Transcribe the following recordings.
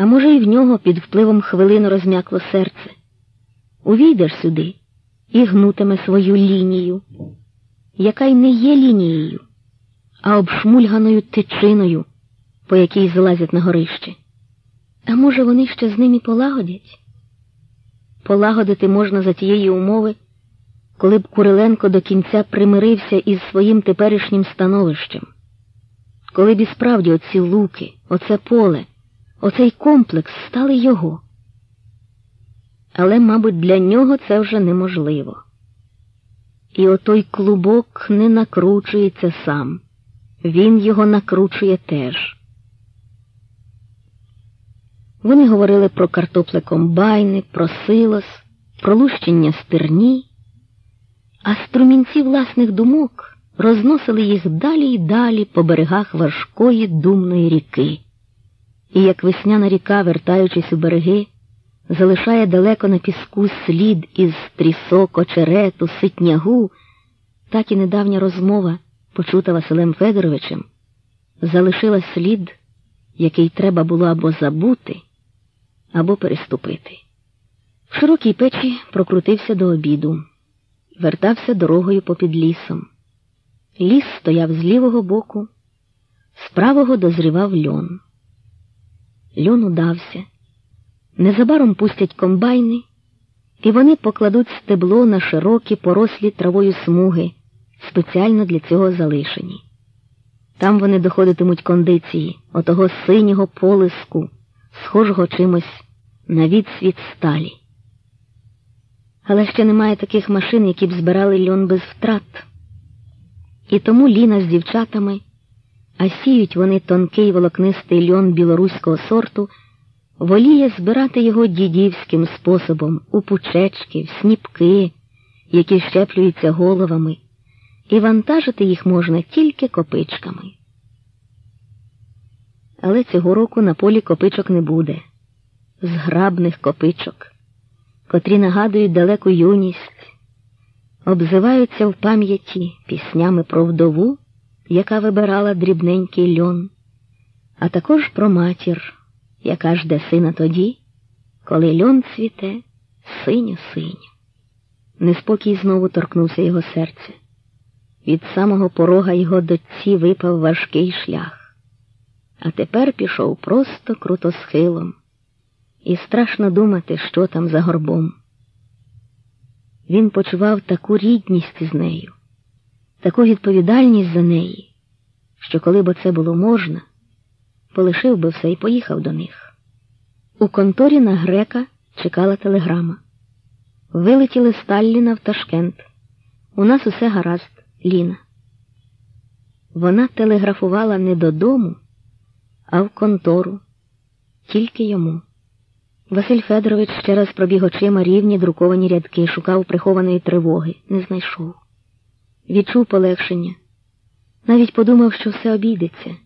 А може, і в нього під впливом хвилину розм'якло серце. Увійдеш сюди і гнутиме свою лінію, яка й не є лінією, а обшмульганою тичиною, по якій залазять на горище. А може, вони ще з ними полагодять? Полагодити можна за тієї умови, коли б Куриленко до кінця примирився із своїм теперішнім становищем, коли б і справді оці луки, оце поле, оцей комплекс стали його. Але, мабуть, для нього це вже неможливо. І отой клубок не накручується сам, він його накручує теж. Вони говорили про картоплекомбайни, про силос, про лущення стерні, а струмінці власних думок розносили їх далі й далі по берегах важкої думної ріки. І як весняна ріка, вертаючись у береги, залишає далеко на піску слід із трісок, очерету, ситнягу, так і недавня розмова, почута Василем Федоровичем, залишила слід, який треба було або забути або переступити. В широкій печі прокрутився до обіду, вертався дорогою попід лісом. Ліс стояв з лівого боку, з правого дозрівав льон. Льон удався. Незабаром пустять комбайни, і вони покладуть стебло на широкі порослі травою смуги, спеціально для цього залишені. Там вони доходитимуть кондиції, отого синього полиску схожого чимось на відсвіт сталі. Але ще немає таких машин, які б збирали льон без втрат. І тому Ліна з дівчатами, а сіють вони тонкий волокнистий льон білоруського сорту, воліє збирати його дідівським способом у пучечки, в сніпки, які щеплюються головами, і вантажити їх можна тільки копичками. Але цього року на полі копичок не буде, зграбних копичок, котрі нагадують далеку юність, обзиваються в пам'яті піснями про вдову, яка вибирала дрібненький льон, а також про матір, яка жде сина тоді, коли льон цвіте синьо-синьо. Неспокій знову торкнувся його серце. Від самого порога його дочці випав важкий шлях а тепер пішов просто крутосхилом, і страшно думати, що там за горбом. Він почував таку рідність з нею, таку відповідальність за неї, що коли б це було можна, полишив би все і поїхав до них. У конторі на грека чекала телеграма. Вилетіли Сталліна в Ташкент. У нас усе гаразд, Ліна. Вона телеграфувала не додому а в контору, тільки йому. Василь Федорович ще раз пробіг очима рівні друковані рядки, шукав прихованої тривоги, не знайшов. Відчув полегшення. Навіть подумав, що все обійдеться.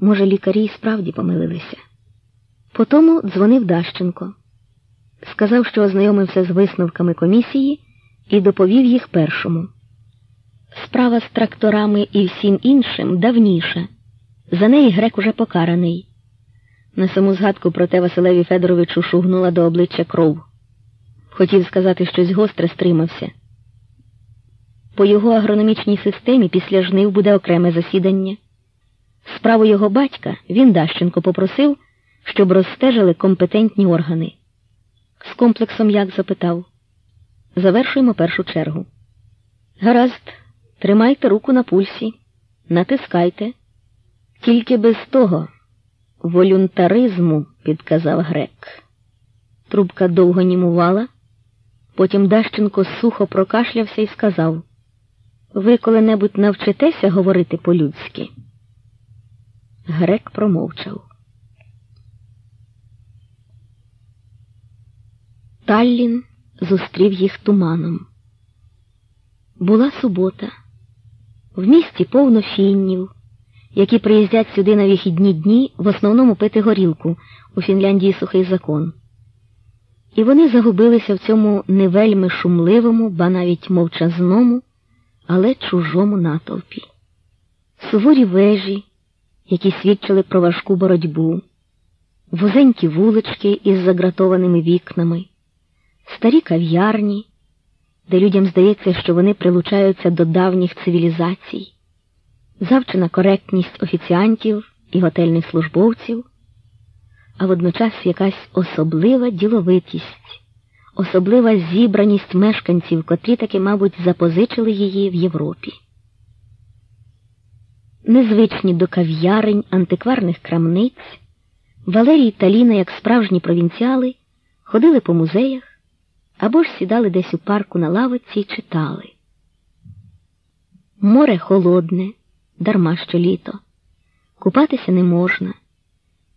Може, лікарі й справді помилилися. Потому дзвонив Дащенко. Сказав, що ознайомився з висновками комісії і доповів їх першому. Справа з тракторами і всім іншим давніша. За неї грек уже покараний. На саму згадку про те Василеві Федоровичу шугнула до обличчя кров. Хотів сказати щось гостре стримався. По його агрономічній системі після жнив буде окреме засідання. Справу його батька він Дащенко попросив, щоб розстежили компетентні органи. З комплексом як запитав. Завершуємо першу чергу. Гаразд, тримайте руку на пульсі, натискайте. Тільки без того волюнтаризму, підказав грек. Трубка довго німувала, потім Дащенко сухо прокашлявся і сказав Ви коли-небудь навчитеся говорити по-людськи? Грек промовчав. Таллін зустрів їх туманом. Була субота. В місті повно фіннів які приїздять сюди на вихідні дні в основному пити горілку у Фінляндії сухий закон. І вони загубилися в цьому не вельми шумливому, ба навіть мовчазному, але чужому натовпі. Суворі вежі, які свідчили про важку боротьбу, вузенькі вулички із загратованими вікнами, старі кав'ярні, де людям здається, що вони прилучаються до давніх цивілізацій, завчена коректність офіціантів і готельних службовців, а водночас якась особлива діловитість, особлива зібраність мешканців, котрі таки, мабуть, запозичили її в Європі. Незвичні до кав'ярень, антикварних крамниць, Валерій та Ліна, як справжні провінціали, ходили по музеях або ж сідали десь у парку на лавиці і читали. Море холодне, дарма що літо, купатися не можна.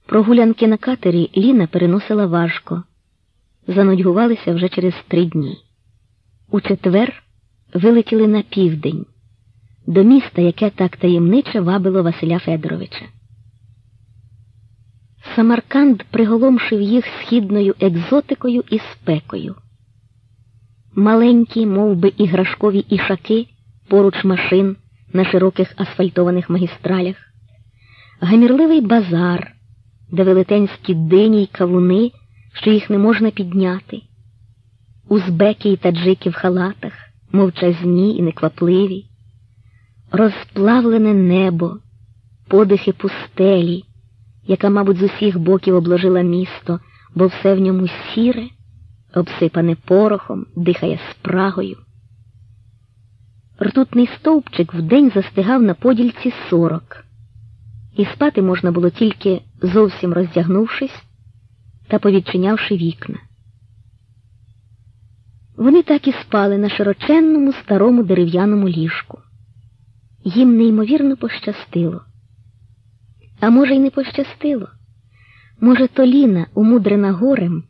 Прогулянки на катері Ліна переносила важко, занудьгувалися вже через три дні. У четвер вилетіли на південь, до міста, яке так таємниче вабило Василя Федоровича. Самарканд приголомшив їх східною екзотикою і спекою. Маленькі, мов би, іграшкові ішаки поруч машин на широких асфальтованих магістралях, гамірливий базар, де велетенські дині й кавуни, що їх не можна підняти, узбеки й таджики в халатах, мовчазні і неквапливі, розплавлене небо, подихи пустелі, яка, мабуть, з усіх боків обложила місто, бо все в ньому сіре, обсипане порохом, дихає спрагою. Ртутний стовпчик вдень застигав на подільці сорок, і спати можна було тільки зовсім роздягнувшись та повідчинявши вікна. Вони так і спали на широченному старому дерев'яному ліжку. Їм неймовірно пощастило. А може, й не пощастило. Може, то Ліна, умудрена горем,